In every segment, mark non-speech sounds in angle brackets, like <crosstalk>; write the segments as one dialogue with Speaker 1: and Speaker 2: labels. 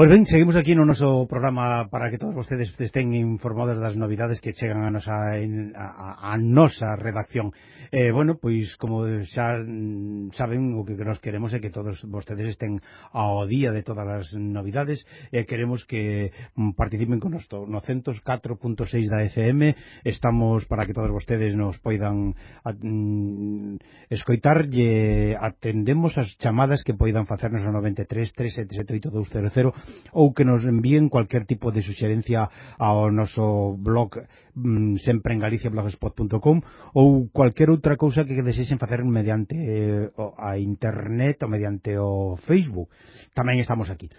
Speaker 1: Pois ben, seguimos aquí no noso programa para que todos vostedes estén informados das novidades que chegan a nosa, en, a, a nosa redacción. Eh, bueno, pois como xa mm, saben, o que nos queremos é que todos vostedes estén ao día de todas as novidades. Eh, queremos que mm, participen con nosto no 104.6 da FM. Estamos para que todos vostedes nos poidan a, mm, escoitar e atendemos as chamadas que poidan facernos ao 93 377 200 ou que nos envíen cualquier tipo de suxerencia ao noso blog mm, sempre en galiciablogspot.com ou cualquier outra cousa que desexen facer mediante eh, a internet ou mediante o Facebook. Tamén estamos aquí.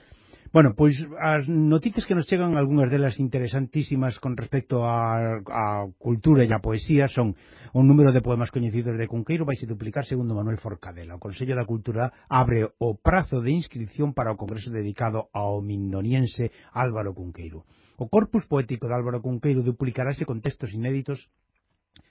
Speaker 1: Bueno, pois as noticias que nos chegan, algunhas delas interesantísimas con respecto á, a cultura e á poesía, son o número de poemas coñecidos de Cunqueiro vai se duplicar segundo Manuel Forcadela. O Consello da Cultura abre o prazo de inscripción para o Congreso dedicado ao mindoniense Álvaro Cunqueiro. O corpus poético de Álvaro Cunqueiro duplicarase con textos inéditos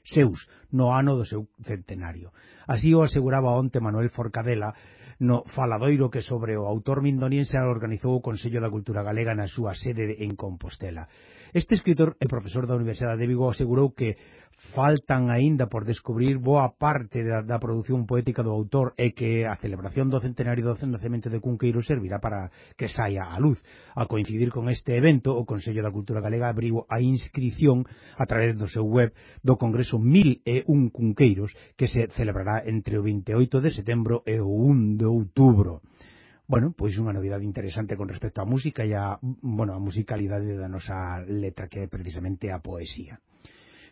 Speaker 1: seus no ano do seu centenario. Así o aseguraba onte Manuel Forcadela no faladoiro que sobre o autor mindoniense organizou o Consello da Cultura Galega na súa sede en Compostela. Este escritor e profesor da Universidade de Vigo asegurou que faltan aínda por descubrir boa parte da, da produción poética do autor e que a celebración do centenario do nacemento de Cunqueiro servirá para que saia a luz. A coincidir con este evento, o Consello da Cultura Galega abriu a inscripción a través do seu web do Congreso 1001 Cunqueiros que se celebrará entre o 28 de setembro e o 1 de outubro bueno, pois unha novidade interesante con respecto á música e a, bueno, a musicalidade da nosa letra que é precisamente a poesía.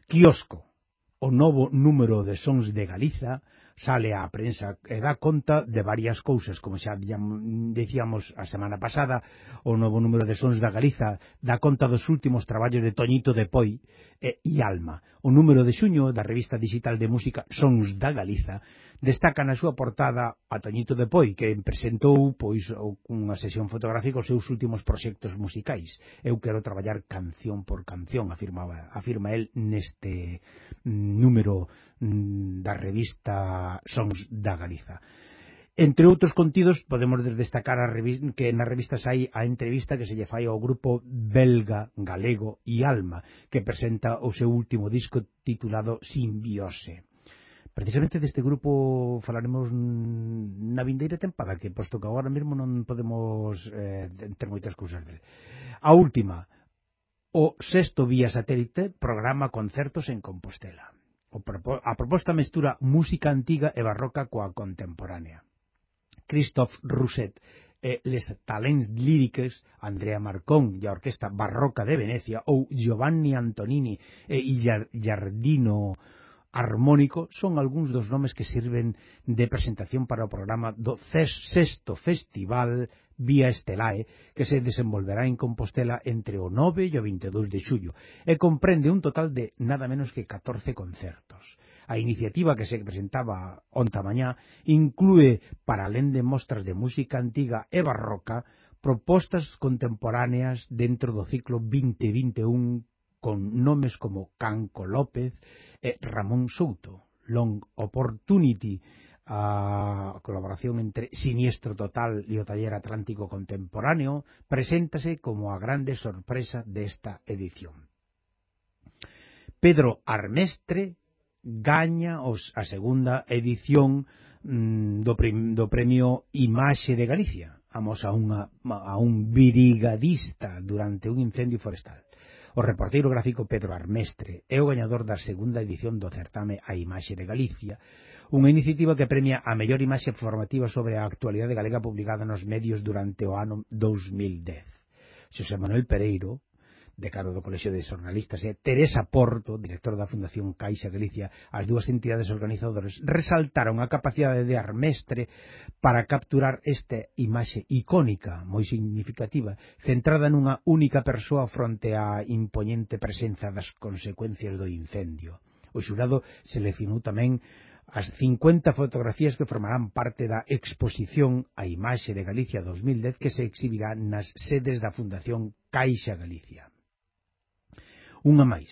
Speaker 1: Quiosco. O novo número de Sons de Galiza sale á prensa e dá conta de varias cousas, como xa dicíamos a semana pasada, o novo número de Sons da Galiza dá conta dos últimos traballos de Toñito de Poi e, e Alma. O número de xuño da revista digital de música Sons da Galiza destaca na súa portada a Toñito de Poi, que presentou pois unha sesión fotográfica os seus últimos proxectos musicais. Eu quero traballar canción por canción, afirmaba, afirma el neste mm, número mm, da revista Sons da Galiza. Entre outros contidos, podemos destacar a revista, que na revista hai a entrevista que se lle fai ao grupo belga, galego e Alma, que presenta o seu último disco titulado Simbiose. Precisamente deste grupo falaremos na vindeira tempada, que posto que agora mesmo non podemos eh, ter moitas cousas dele. A última, o sexto vía satélite programa concertos en Compostela. O propo, a proposta mestura música antiga e barroca coa contemporánea. Christophe Rousset e les talents líricas Andrea Marcón e a Orquesta Barroca de Venecia ou Giovanni Antonini e Giardino armónico son algúns dos nomes que sirven de presentación para o programa do CES sexto festival Vía Estelae, que se desenvolverá en Compostela entre o 9 e o 22 de xullo, e comprende un total de nada menos que 14 concertos. A iniciativa que se presentaba onta mañá inclúe, para alén de mostras de música antiga e barroca, propostas contemporáneas dentro do ciclo 2021 con nomes como Canco López e Ramón Souto. Long Opportunity, a colaboración entre Siniestro Total e o Taller Atlántico Contemporáneo, preséntase como a grande sorpresa desta edición. Pedro Armestre gaña os a segunda edición mm, do, prim, do premio Imaxe de Galicia. amosa a, unha, a un virigadista durante un incendio forestal. O reporteiro gráfico Pedro Armestre é o gañador da segunda edición do certame A Imaxe de Galicia, unha iniciativa que premia a mellor imaxe formativa sobre a actualidade galega publicada nos medios durante o ano 2010. Xosé Manuel Pereiro, decano do Colexio de Xornalistas e Teresa Porto, directora da Fundación Caixa Galicia, as dúas entidades organizadoras resaltaron a capacidade de Armestre para capturar esta imaxe icónica, moi significativa, centrada nunha única persoa fronte á imponente presenza das consecuencias do incendio. O xurado seleccionou tamén as 50 fotografías que formarán parte da exposición A Imaxe de Galicia 2010 que se exhibirá nas sedes da Fundación Caixa Galicia. Unha máis,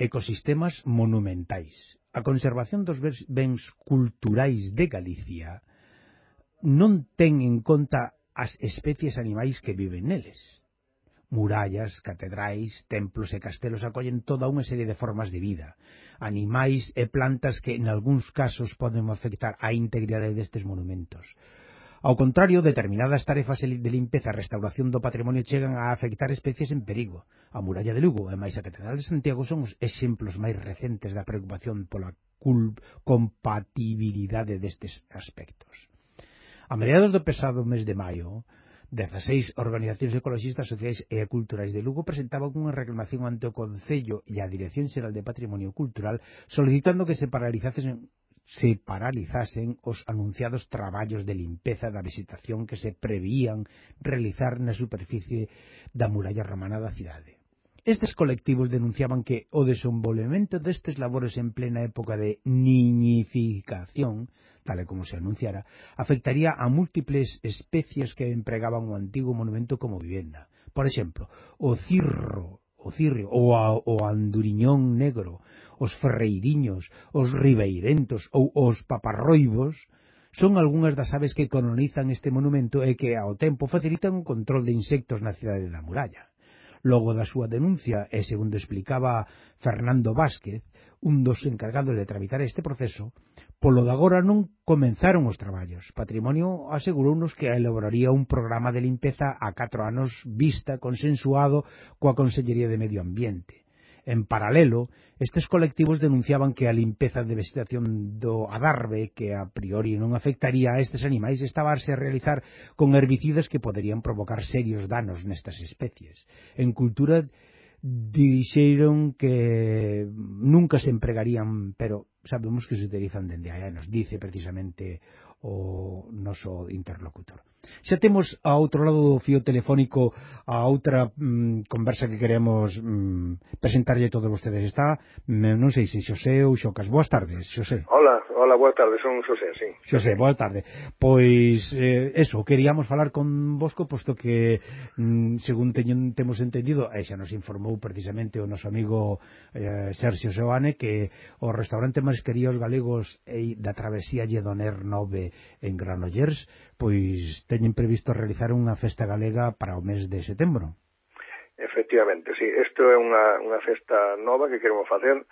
Speaker 1: ecosistemas monumentais. A conservación dos bens culturais de Galicia non ten en conta as especies animais que viven neles. Murallas, catedrais, templos e castelos acollen toda unha serie de formas de vida, animais e plantas que en algúns casos poden afectar á integridade destes monumentos. Ao contrario, determinadas tarefas de limpeza e restauración do patrimonio chegan a afectar especies en perigo. A muralla de Lugo e máis a Catedral de Santiago son os exemplos máis recentes da preocupación pola compatibilidade destes aspectos. A mediados do pesado mes de maio, 16 organizacións ecologistas sociais e culturais de Lugo presentaban unha reclamación ante o Concello e a Dirección Xeral de Patrimonio Cultural solicitando que se paralizasen se paralizasen os anunciados traballos de limpeza da vegetación que se prevían realizar na superficie da muralla romana da cidade. Estes colectivos denunciaban que o desenvolvemento destes labores en plena época de niñificación, tal e como se anunciara, afectaría a múltiples especies que empregaban o antigo monumento como vivenda. Por exemplo, o cirro, o cirrio, o, a, o anduriñón negro, os ferreiriños, os ribeirentos ou os paparroibos, son algunhas das aves que colonizan este monumento e que ao tempo facilitan o control de insectos na cidade da muralla. Logo da súa denuncia, e segundo explicaba Fernando Vázquez, un dos encargados de tramitar este proceso, polo de agora non comenzaron os traballos. Patrimonio asegurounos que elaboraría un programa de limpeza a catro anos vista consensuado coa Consellería de Medio Ambiente. En paralelo, estes colectivos denunciaban que a limpeza de vegetación do adarve, que a priori non afectaría a estes animais, estaba a se realizar con herbicidas que poderían provocar serios danos nestas especies. En cultura dixeron que nunca se empregarían, pero sabemos que se utilizan dende hai anos, dice precisamente o noso interlocutor. Xa temos a outro lado do fío telefónico a outra mm, conversa que queremos mm, presentarlle a todos vostedes. Está, non sei se Xosé ou Xocas. Boas tardes, Xosé.
Speaker 2: Hola, hola, boas tardes, son Xosé, sí.
Speaker 1: Xosé, boa tarde. Pois, eh, eso, queríamos falar con Bosco, posto que, mm, según teñen, temos entendido, e xa nos informou precisamente o noso amigo eh, Sergio Seoane, que o restaurante Masqueríos Galegos e da Travesía Lledoner 9 en Granollers pois teñen previsto realizar unha festa galega para o mes de setembro.
Speaker 2: Efectivamente, sí. Isto é unha, unha festa nova que queremos facer.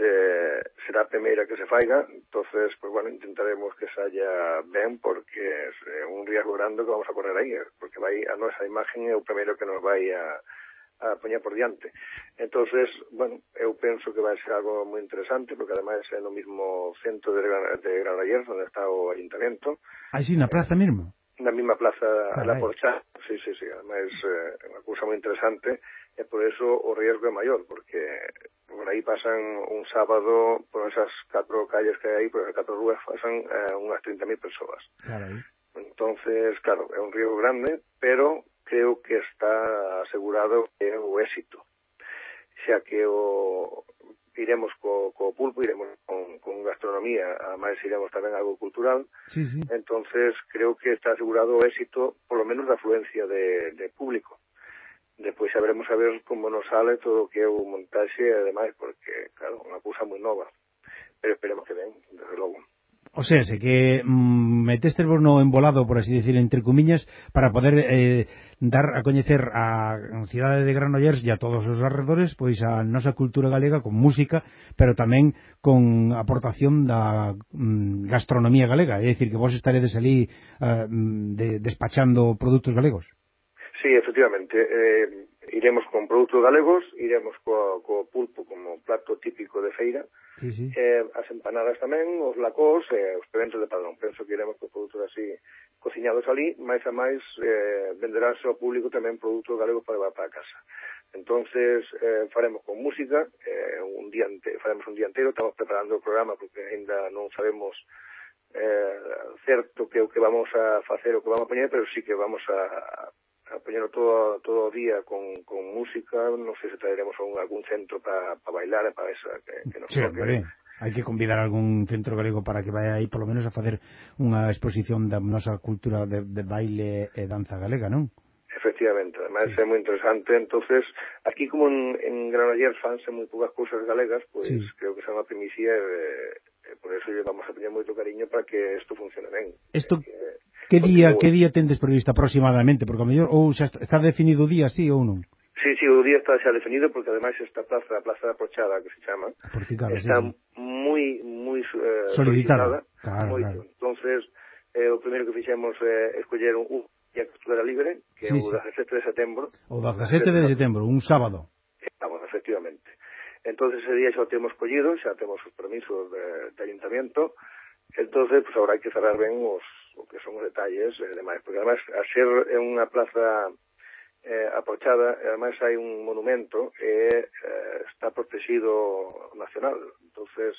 Speaker 2: Eh, será a primeira que se faiga. entonces pues, bueno, intentaremos que saia ben, porque é un riesgo grande que vamos a correr aí, porque vai a nosa imagen é o primeiro que nos vai a, a poñer por diante. entonces bueno, eu penso que vai ser algo moi interesante, porque ademais é no mismo centro de, Gran, de Granollers, onde está o Ayuntamiento.
Speaker 1: Aí sí, na plaza mesmo?
Speaker 2: na mesma plaza Carai. la Porchá. Sí, sí, sí, además é eh, unha cousa moi interesante e por eso o riesgo é maior, porque por aí pasan un sábado por esas catro calles que hai aí, por esas catro rúas pasan eh, unhas 30.000 persoas.
Speaker 1: Carai.
Speaker 2: Entonces, claro, é un riesgo grande, pero creo que está asegurado que é o éxito xa que o iremos co, co pulpo, iremos con, con gastronomía, además iremos tamén algo cultural,
Speaker 1: sí, sí.
Speaker 2: entonces creo que está asegurado o éxito, por lo menos da afluencia de, de público. Depois saberemos a ver como nos sale todo o que é o montaxe e demais, porque, claro, unha cousa moi nova, pero esperemos que ben, desde logo.
Speaker 1: O sea, se que mm, vos no embolado, por así decir, entre cumiñas, para poder eh, dar a coñecer a cidade de Granollers e a todos os arredores pois a nosa cultura galega con música, pero tamén con aportación da mm, gastronomía galega, é dicir que vos estaredes ali eh, mm, de, despachando produtos galegos.
Speaker 2: Sí, efectivamente. Eh, Iremos con produtos galegos, iremos co, co pulpo como plato típico de feira,
Speaker 1: sí, sí.
Speaker 2: Eh, as empanadas tamén, os lacós e eh, os peventos de padrón. Penso que iremos con produtos así cociñados ali, máis a máis eh, venderánse ao público tamén produtos galegos para levar para casa. Entonces eh, faremos con música, eh, un día ante, faremos un día inteiro, estamos preparando o programa porque ainda non sabemos eh, certo que o que vamos a facer, o que vamos a poñer, pero sí que vamos a a apañalo todo, todo o día con, con música, non sei se traeremos un, algún centro para pa bailar, para esa que, que nos
Speaker 1: sí, toque. Hai que convidar algún centro galego para que vai aí polo menos a facer unha exposición da nosa cultura de, de baile e danza galega, non?
Speaker 2: Efectivamente, además sí. é moi interesante. entonces aquí como en, en Granollers fanse moi poucas cousas galegas, pois pues, sí. creo que xa unha primicia e, eh, e por eso lle vamos a poñer moito cariño para que isto funcione ben.
Speaker 1: Isto,
Speaker 2: eh,
Speaker 1: Que día, que día tendes previsto aproximadamente? Porque a mellor ou xa está, está definido o día, sí ou non?
Speaker 2: Sí, sí, o día está xa definido porque ademais esta plaza, a plaza da Prochada que se chama,
Speaker 1: claro,
Speaker 2: está
Speaker 1: sí.
Speaker 2: moi moi eh,
Speaker 1: solicitada. Claro,
Speaker 2: moito.
Speaker 1: claro.
Speaker 2: Entonces, eh, o primeiro que fixemos eh, escoller un, un día que estuvera libre, que
Speaker 1: sí,
Speaker 2: é o 17 sí. de setembro.
Speaker 1: O 17 de setembro, un sábado.
Speaker 2: Eh, Estamos, efectivamente. Entonces ese día xa o temos collido, xa temos os permisos de, de ayuntamiento, entonces pues, habrá que cerrar ben os, o que son os detalles e demais, porque además a ser é unha plaza eh, apochada, además hai un monumento e eh, está protegido nacional, entonces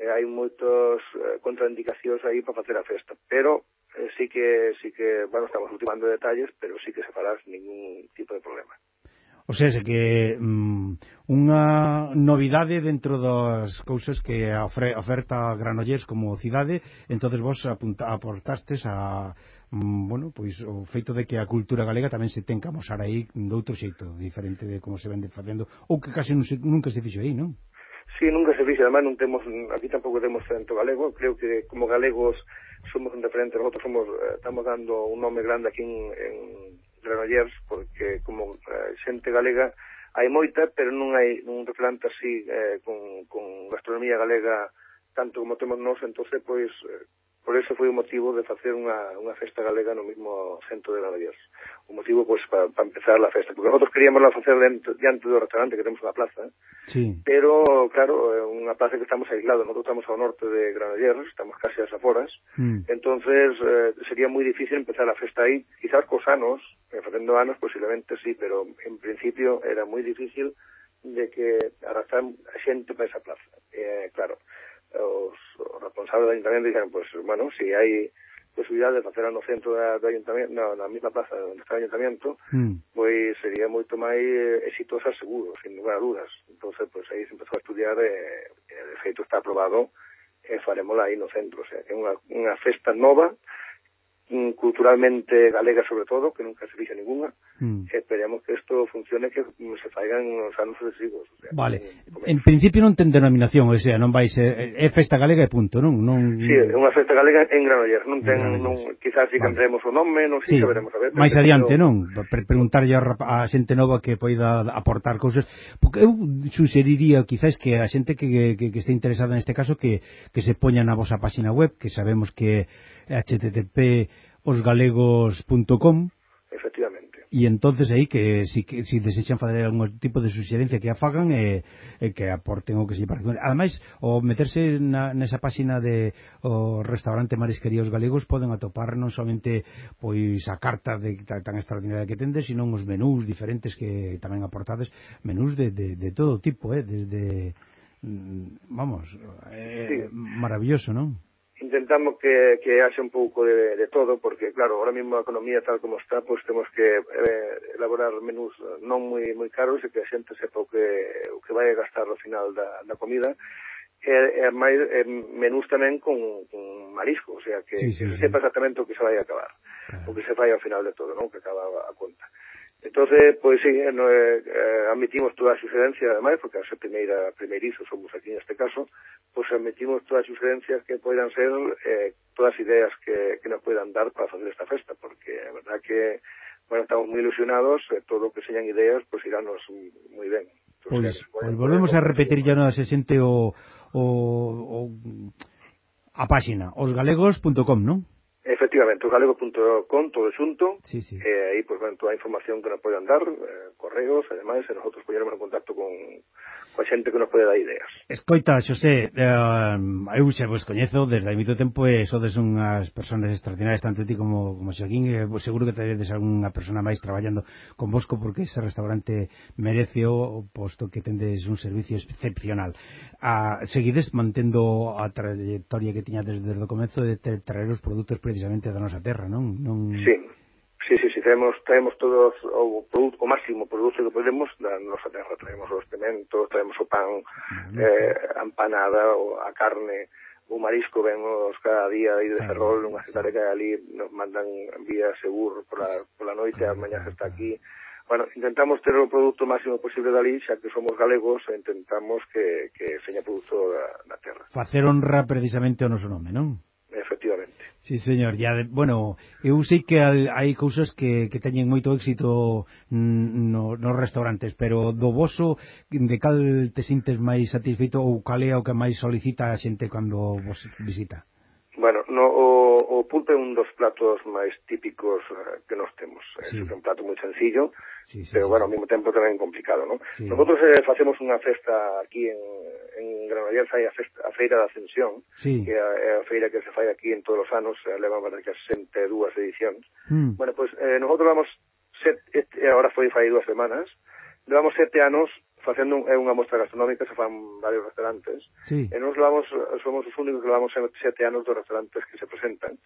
Speaker 2: eh, hai moitos eh, contraindicacións aí para facer a festa, pero eh, sí que sí que, bueno, estamos ultimando detalles, pero sí que se farás ningún tipo de problema.
Speaker 1: O sea, que mm, unha novidade dentro das cousas que ofre, oferta Granollers como cidade, entonces vos apunta, aportastes a mm, bueno, pois o feito de que a cultura galega tamén se ten que amosar aí de outro xeito, diferente de como se vende facendo, ou que case non se, nunca se fixo aí, non?
Speaker 2: Sí, nunca se fixe, además non temos, aquí tampouco temos tanto galego, creo que como galegos somos un referente, nosotros somos, eh, estamos dando un nome grande aquí en, en Granollers, porque como eh, xente galega hai moita, pero non hai un reflante así eh, con, con gastronomía galega tanto como temos nós, entonces, pois, eh, Por eso foi o motivo de facer unha, unha festa galega no mismo centro de Granollers. O motivo, pois, para pa empezar a festa. Porque nosotros queríamos la facer dentro, diante do restaurante, que temos unha plaza.
Speaker 1: Sí.
Speaker 2: Pero, claro, eh, é unha plaza que estamos aislados. Nosotros estamos ao norte de Granollers, estamos casi ás aforas.
Speaker 1: Mm.
Speaker 2: Entonces, eh, sería moi difícil empezar a festa aí. Quizás cos anos, eh, facendo anos, posiblemente sí, pero en principio era moi difícil de que arrastrar a xente para esa plaza. Eh, claro, os, os responsables do ayuntamiento dixeron, pues, bueno, si hai posibilidade de facer no centro da, do ayuntamiento, na, na mesma plaza onde está o ayuntamiento,
Speaker 1: mm.
Speaker 2: pois sería moito máis eh, exitosa seguro, sin lugar a dudas. entonces pois aí se empezou a estudiar eh, e, e de feito está aprobado eh, e faremos aí no centro, o sea, que é unha, unha festa nova Mm, culturalmente galega sobre todo, que nunca se fixa ninguna.
Speaker 1: Mm.
Speaker 2: Eh, Esperemos que isto funcione, que mm, se faigan os anos sucesivos. O sea,
Speaker 1: vale.
Speaker 2: En,
Speaker 1: en principio non ten denominación, o sea, non vai ser eh, é festa galega e punto, non? non...
Speaker 2: Sí, é unha festa galega en Granollers, non ten non quizás si
Speaker 1: vale.
Speaker 2: o nome, non sei, sí. saberemos a ver.
Speaker 1: Máis adiante, pero... non? Per preguntarlle a, a xente nova que poida aportar cousas, porque eu suxeriría quizás que a xente que, que, que este interesada neste caso que, que se poña na vosa páxina web, que sabemos que http osgalegos.com
Speaker 2: Efectivamente.
Speaker 1: E entonces aí que si, que, si desechan fazer algún tipo de suxerencia que a fagan e, eh, e eh, que aporten o que se parece. Ademais, o meterse na, nesa páxina de o restaurante Marisquería os Galegos poden atopar non somente pois a carta de, tan, tan extraordinaria que tendes, sino os menús diferentes que tamén aportades, menús de, de, de todo tipo, eh, desde mm, vamos, eh,
Speaker 2: sí.
Speaker 1: maravilloso, non?
Speaker 2: intentamos que, que haxe un pouco de, de todo, porque, claro, ahora mismo a economía tal como está, pois pues, temos que eh, elaborar menús non moi moi caros e que a xente sepa o que, o que vai gastar ao final da, da comida, e, e máis e menús tamén con, con marisco, o sea, que,
Speaker 1: sí, sí,
Speaker 2: que
Speaker 1: sí.
Speaker 2: sepa exactamente o que se vai acabar,
Speaker 1: claro.
Speaker 2: o que se vai ao final de todo, non? que acaba a conta. Entonces, pois sí, eh, no, eh, eh admitimos toda a sugerencia, ademais, porque a primeira, primeirizo somos aquí neste caso, pois admitimos todas as sugerencias que poidan ser, eh, todas as ideas que, que nos poidan dar para facer esta festa, porque a verdad que, bueno, estamos moi ilusionados, eh, todo o que señan ideas, pois irános moi ben. Entonces,
Speaker 1: pois,
Speaker 2: pues,
Speaker 1: volvemos a repetir ya no se xente o, o, o a páxina, osgalegos.com, non?
Speaker 2: Efectivamente, galego.com, todo xunto,
Speaker 1: sí, sí.
Speaker 2: e eh, aí, pois, pues, ben, toda a información que nos poden dar, eh, correos, ademais, e nosotros poñeremos en contacto con, coa xente que nos pode dar ideas.
Speaker 1: Escoita, Xosé, eh, eu xa vos coñezo desde hai moito tempo e sodes unhas personas extraordinarias, tanto ti como, como Xoaquín, e eh, seguro que tedes algunha persona máis traballando con vosco, porque ese restaurante merece o posto que tendes un servicio excepcional. Ah, seguides mantendo a trayectoria que tiña desde o comezo de traer os produtos precisamente da nosa terra, non? non...
Speaker 2: Sí, sí, sí, sí, traemos, traemos todos o, produto, o máximo produto que podemos da nosa terra, traemos os pementos, traemos o pan, ah, eh, a empanada, o, a carne, o marisco venmos cada día aí de Ferrol, unha cidade que ali nos mandan vía seguro pola, pola noite, a mañá se está aquí. Bueno, intentamos ter o produto máximo posible dali, xa que somos galegos, intentamos que, que seña produto da, da terra.
Speaker 1: Facer honra precisamente ao noso nome, non?
Speaker 2: Efectivamente.
Speaker 1: Sí, señor, ya, bueno, eu sei que hai cousas que, que teñen moito éxito no, nos restaurantes, pero do voso, de cal te sintes máis satisfeito ou cal é o que máis solicita a xente cando vos visita?
Speaker 2: Bueno, no, o o pulpo é un dos platos máis típicos eh, que nos temos. Eh, sí. É un plato moi sencillo, sí, sí, pero sí. bueno, ao mesmo tempo tamén complicado, non? Sí. Nosotros eh, facemos unha festa aquí en, en Granollers, hai a, festa, a Feira da Ascensión, sí. que é a feira que se fai aquí en todos os anos, eh, leva para que 62 edicións. Mm. Bueno, pois pues, eh, nosotros vamos, set, et, agora foi fai dúas semanas, levamos sete anos facendo un, é unha mostra gastronómica, se fan varios restaurantes, sí. e nos levamos, somos os únicos que levamos sete anos dos restaurantes que se presentan.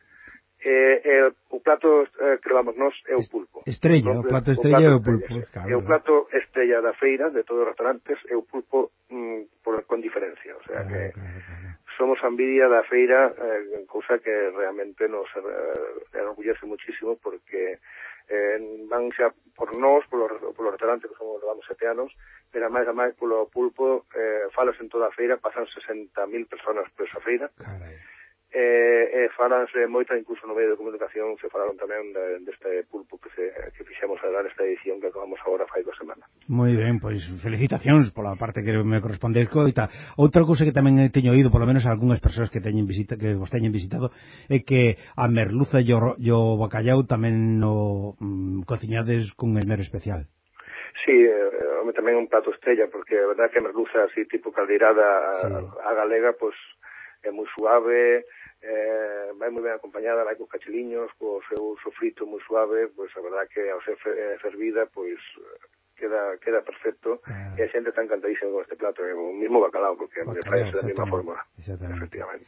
Speaker 2: Eh, eh, o plato eh, que levamos nos é o pulpo.
Speaker 1: Estrella, Entonces, o plato estrella é o pulpo.
Speaker 2: Claro. É o plato estrella da feira de todos os restaurantes é o pulpo mm, por, con diferencia. O sea claro, que claro, claro. somos envidia da feira, eh, cousa que realmente nos eh, enorgullece muchísimo porque eh, van xa por nós, polo, polo restaurante, que somos, levamos sete anos, pero máis a máis polo pulpo, eh, falas en toda a feira, pasan 60.000 personas por esa feira. Carai e, e falanse moito, incluso no medio de comunicación se falaron tamén de, deste pulpo que, se, que fixemos agora esta edición que acabamos agora fai dos semanas.
Speaker 1: Moi ben, pois felicitacións pola parte que me corresponde coita. Outra cousa que tamén teño oído, polo menos algunhas persoas que teñen visita, que vos teñen visitado, é que a merluza e o, e o bacallau tamén no mm, cociñades cun esmero especial.
Speaker 2: Sí, eh, eh tamén un plato estrella, porque a verdad que a merluza así tipo caldeirada sí. a, a galega, pois pues, é moi suave, eh, vai moi ben acompañada, vai cos cacheliños, co seu sofrito moi suave, pois a verdad que ao ser fervida, eh, pois eh, queda queda perfecto ah. e a xente está encantadísima con este plato, é o mismo bacalao, porque bacalao, da mesma fórmula. Efectivamente.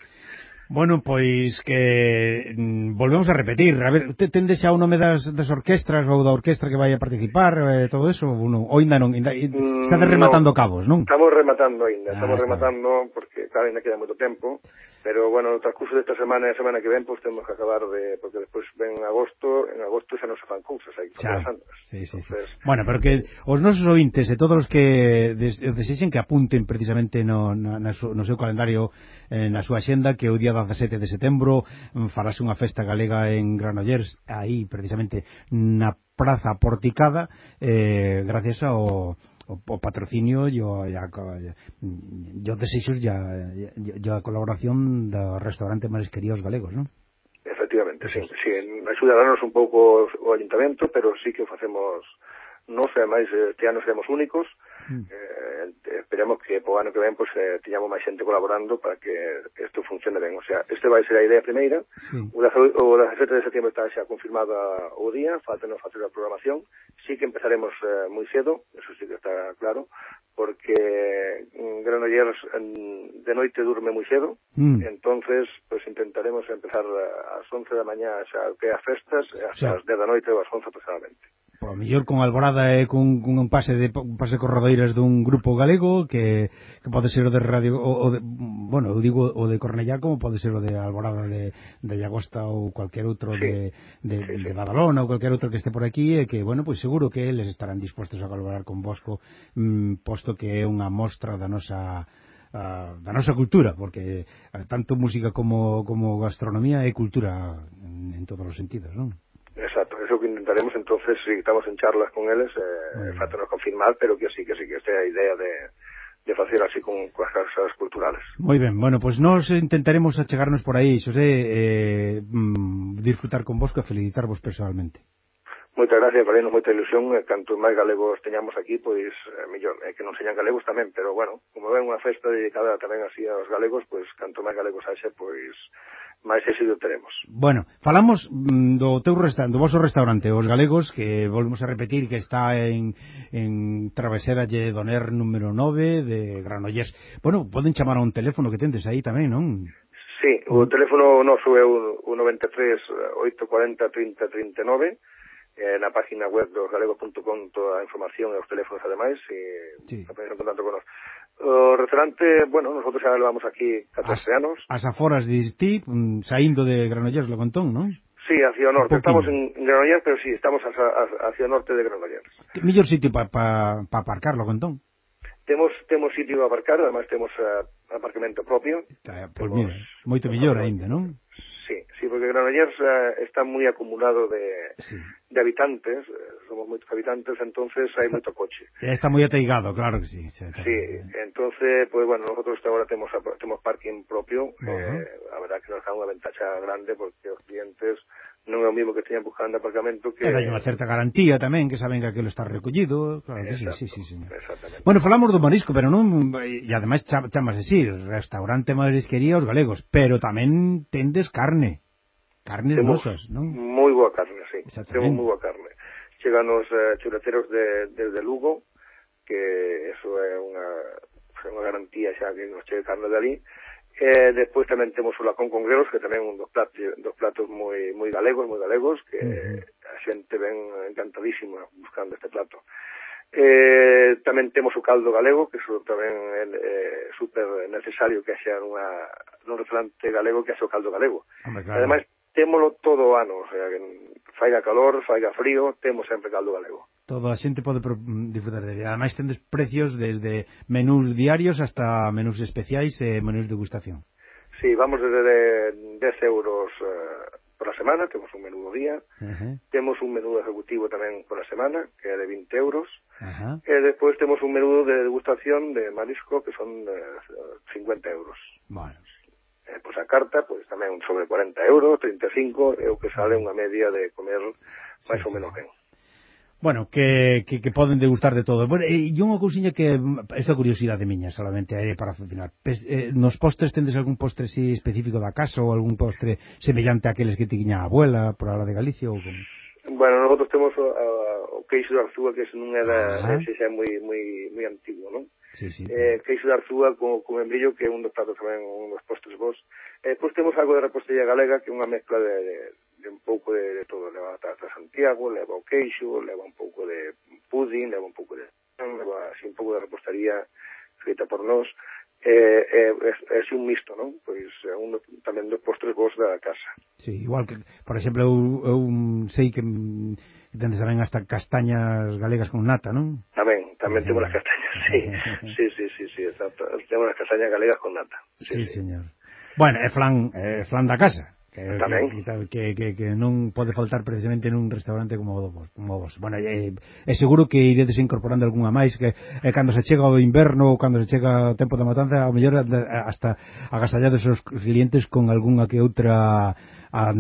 Speaker 1: Bueno, pois que mm, volvemos a repetir. A ver, te tende xa o nome das, das orquestras ou da orquestra que vai a participar, eh, todo eso, ou non? Ou ainda non? Ainda, mm, estades rematando no, cabos, non?
Speaker 2: Estamos rematando ainda, ah, estamos rematando, porque claro, ainda queda moito tempo. Pero, bueno, no transcurso desta semana e a semana que ven, pois pues, temos que acabar de... Porque despois ven agosto, en agosto xa non se fan cousas, hai que xa.
Speaker 1: Sí, sí, Entonces... sí. Bueno, pero que os nosos ointes e todos os que des, desexen que apunten precisamente no, na, na su, no seu calendario, eh, na súa xenda, que o día 17 de setembro mm, farase unha festa galega en Granollers, aí precisamente na Praza Porticada, eh, gracias ao o, o patrocinio e o, e a, e os desexos e a, e a colaboración dos restaurante marisqueríos galegos, non?
Speaker 2: Efectivamente, sí. sí. Axudaranos un pouco o Ayuntamento, pero sí que o facemos non sei máis eh, este ano seremos únicos, uh Mm. Eh, esperemos que para o ano que ven pues, pois, eh, teñamos máis xente colaborando para que isto funcione ben. O sea, este vai ser a idea primeira. Sí. O, 17 de setembro está xa confirmada o día, falta non facer a programación. Sí que empezaremos eh, moi cedo, eso sí que está claro, porque mm, Granollers de noite durme moi cedo, mm. entonces pues intentaremos empezar ás 11 da mañá xa que as festas, hasta as 10 da noite ou as 11 aproximadamente.
Speaker 1: Por mellor con Alborada e cun, un pase de un pase corredeiras dun grupo galego que, que pode ser o de Radio o, o de, bueno, eu digo o de Cornellá como pode ser o de Alborada de, de Llagosta ou cualquier outro sí. de, de, sí, sí. de Badalona ou cualquier outro que este por aquí e que, bueno, pois seguro que eles estarán dispostos a colaborar con Bosco mm, posto que é unha mostra da nosa a, da nosa cultura, porque tanto música como, como gastronomía é cultura en, en todos os sentidos, non?
Speaker 2: Exacto, o que intentaremos entonces, si estamos en charlas con eles, eh, facernos confirmar, pero que sí, que sí, que este a idea de, de facer así con coas casas culturales.
Speaker 1: Moi ben, bueno, pois pues nos intentaremos achegarnos por aí, xosé, eh, mm, disfrutar con vos, que felicitarvos personalmente.
Speaker 2: Moitas gracias, Valeno, moita ilusión, eh, e canto máis galegos teñamos aquí, pois eh, mellor, é eh, que non señan galegos tamén, pero bueno, como ven unha festa dedicada tamén así aos galegos, pois canto máis galegos haxe, pois máis éxito teremos.
Speaker 1: Bueno, falamos mm, do teu restaurante, do vosso restaurante, os galegos, que volvemos a repetir que está en, en Travesera de Doner número 9 de Granollers. Bueno, poden chamar a un teléfono que tendes aí tamén, non?
Speaker 2: Sí, o teléfono noso é o 93 840 30 39 eh, na página web do galegos.com toda a información e os teléfonos ademais e sí. a poñerse en contacto con nós. O restaurante, bueno, nosotros xa levamos aquí 14 as, anos.
Speaker 1: As aforas de ti, mm, saindo de Granollers, lo contón, non?
Speaker 2: Sí, hacia o norte. Estamos en Granollers, pero sí, estamos hacia, hacia o norte de Granollers.
Speaker 1: Que mellor sitio para pa, pa aparcar, contón.
Speaker 2: Temos, temos sitio para aparcar, además temos uh, aparcamento propio.
Speaker 1: Está, pois pues, mira, moito mellor aínda, non?
Speaker 2: Sí, porque Granollers eh, está muy acumulado de, sí. de habitantes, eh, somos muchos habitantes, entonces hay está, mucho coche.
Speaker 1: Está muy ateigado, claro que sí.
Speaker 2: Sí, entonces, pues bueno, nosotros ahora tenemos, tenemos parking propio, uh -huh. eh, la verdad que nos da una ventaja grande porque los clientes no es lo mismo que estén buscando aparcamento que...
Speaker 1: Hay unha certa garantía tamén que saben que aquilo está recollido claro que Exacto, sí, sí, sí, señor. bueno, falamos do marisco pero non e ademais chamas así restaurante marisquería os galegos pero tamén tendes carne Carnes temos nosas, non?
Speaker 2: Moi boa carne, sí. Temos moi boa carne. Chegan os eh, chulateros de, desde Lugo, que eso é unha, unha garantía xa que nos chegue carne de ali. Eh, despois tamén temos o lacón con grelos, que tamén un dos platos, dos platos moi, moi galegos, moi galegos, que uh -huh. a xente ven encantadísima buscando este plato. Eh, tamén temos o caldo galego, que iso tamén é eh, super necesario que haxa unha, nun restaurante galego que haxa o caldo galego. Hombre, claro. Ademais, témolo todo o ano, o sea, que faiga calor, faiga frío, temos sempre caldo galego.
Speaker 1: Toda a xente pode mm, disfrutar dele. Ademais, tendes precios desde menús diarios hasta menús especiais e menús de degustación.
Speaker 2: Sí, vamos desde 10 euros uh, a semana, temos un menú do día, uh -huh. temos un menú executivo tamén por a semana, que é de 20 euros, uh -huh. e despois temos un menú de degustación de marisco que son eh, de 50 euros.
Speaker 1: Bueno
Speaker 2: eh, pois a carta, pois tamén sobre 40 euros, 35, é o que sale unha media de comer máis sí, ou menos ben.
Speaker 1: Bueno, que, que, que poden degustar de todo. Bueno, e unha cousiña que esta curiosidade miña solamente é para funcionar. Pes, eh, nos postres tendes algún postre si específico da casa ou algún postre semellante a aqueles que tiña a abuela por a de Galicia ou como?
Speaker 2: Bueno, nosotros temos o, ah, o, o queixo de Arzúa que non era, ah. ese xa é moi moi moi antigo, non?
Speaker 1: sí, sí.
Speaker 2: eh, queixo de arzúa con, con membrillo, que é un dos platos tamén, un dos postres vos. Eh, pois temos algo de repostería galega, que é unha mezcla de, de, de un pouco de, de todo. Leva tarta Santiago, leva o queixo, leva un pouco de pudding, leva un pouco de... leva así un pouco de repostería feita por nós. Eh, eh, é, é, un misto, non? Pois é un, tamén dos postres vos da casa.
Speaker 1: Sí, igual que, por exemplo, eu, eu sei que E tende tamén hasta castañas galegas con nata, non?
Speaker 2: Tamén, tamén temos as castañas, <laughs> sí. sí, sí, sí, sí, exacto. Temos as castañas galegas con nata.
Speaker 1: Sí, sí, sí. señor. Bueno, é flan, é flan da casa. Que, tamén. Que, que, que non pode faltar precisamente nun restaurante como o vos. Como vos. Bueno, é, é seguro que iredes incorporando algunha máis que é, cando se chega o inverno ou cando se chega o tempo da matanza, ao mellor hasta agasallados os clientes con algunha que outra a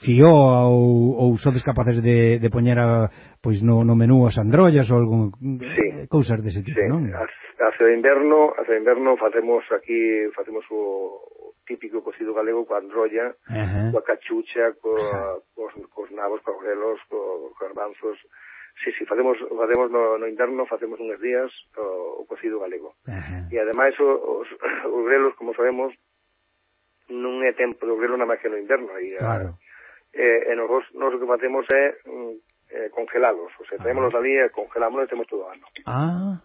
Speaker 1: Fioa ou, ou sodes capaces de, de poñer a, pois no, no menú as androllas ou algún,
Speaker 2: sí.
Speaker 1: Eh, cousas dese tipo,
Speaker 2: sí.
Speaker 1: non?
Speaker 2: Hace as de inverno, hace de inverno facemos aquí, facemos o típico cocido galego coa androlla, uh -huh. coa cachucha, coa, cos, cos nabos, coa grelos, coa garbanzos, Sí, sí, facemos, facemos no, no interno, facemos uns días o, o cocido galego. Ajá. E ademais os, os grelos, como sabemos, non é tempo do verano na máis que no inverno. aí, ah,
Speaker 1: claro.
Speaker 2: Eh, e nos, nos o que facemos é mm, eh, congelalos. O sea, ah. traémonos ali e congelamos e temos todo o ano.
Speaker 1: Ah,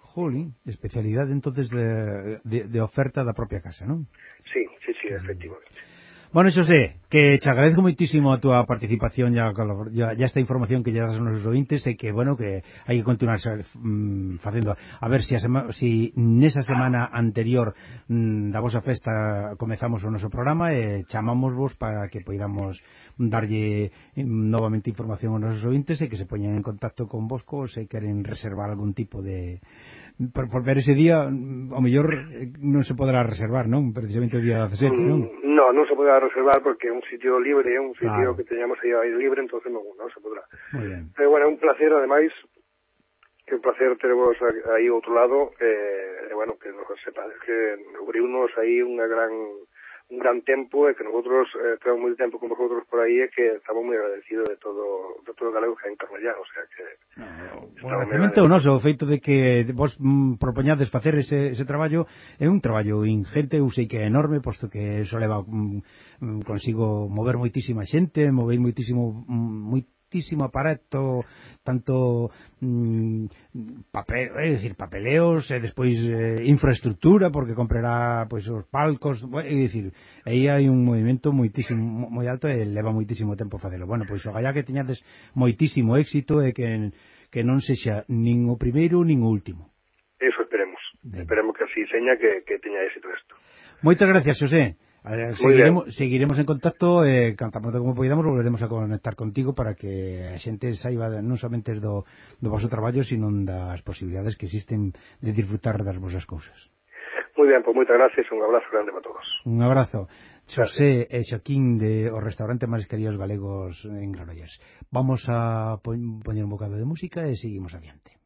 Speaker 1: jolín. Especialidade entonces de, de, de oferta da propia casa, non?
Speaker 2: Sí, sí, sí, efectivamente.
Speaker 1: Bueno, Xosé, que te agradezco moitísimo a túa participación e a, ya esta información que lle das aos nosos ointes e que, bueno, que hai que continuar mm, facendo. A ver se si a sema, si nesa semana anterior mm, da vosa festa comezamos o noso programa e chamamos vos para que poidamos darlle mm, novamente información aos nosos ointes e que se poñan en contacto con vos se queren reservar algún tipo de por, por, ver ese día, mm, o mellor eh, non se poderá reservar, non? Precisamente o día 17,
Speaker 2: mm, non? No, non se poderá reservar porque é un sitio libre, é un sitio claro. que teñamos aí aire libre, entonces non, non se podrá.
Speaker 1: Muy.
Speaker 2: Pero bueno, é un placer, ademais, que un placer tervos aí outro lado, eh, e bueno, que nos sepades que abriunos aí unha gran un gran tempo e que nosotros eh, temos moito tempo con vosotros por aí e que estamos moi agradecidos de todo de todo o galego que hai en Carmellán, o sea que
Speaker 1: no, o agradecemento o noso, o feito de que vos mm, propoñades facer ese, ese traballo é un traballo ingente, eu sei que é enorme, posto que eso leva mm, mm consigo mover moitísima xente, mover moitísimo mm, moi vastísimo aparato tanto mm, papel, é dicir, papeleos e despois eh, infraestructura porque comprará pois os palcos, é dicir, aí hai un movimento moitísimo moi alto e leva moitísimo tempo facelo. Bueno, pois ojalá que teñades moitísimo éxito e que que non sexa nin o primeiro nin o último.
Speaker 2: Eso esperemos. Ben. Esperemos que así seña que, que teña éxito isto.
Speaker 1: Moitas gracias, José. Ver, seguiremos, seguiremos en contacto, eh, cantamosde como podamos, volveremos a conectar contigo para que a xente saiba non somente do, do vosso traballo, sino das posibilidades que existen de disfrutar das vosas cousas.
Speaker 2: Muy bien, pues moitas gracias, un abrazo grande para todos.
Speaker 1: Un abrazo. Xosé e Xoquín de o restaurante Marisquerías Galegos en Granollers. Vamos a poñer un bocado de música e seguimos adiante.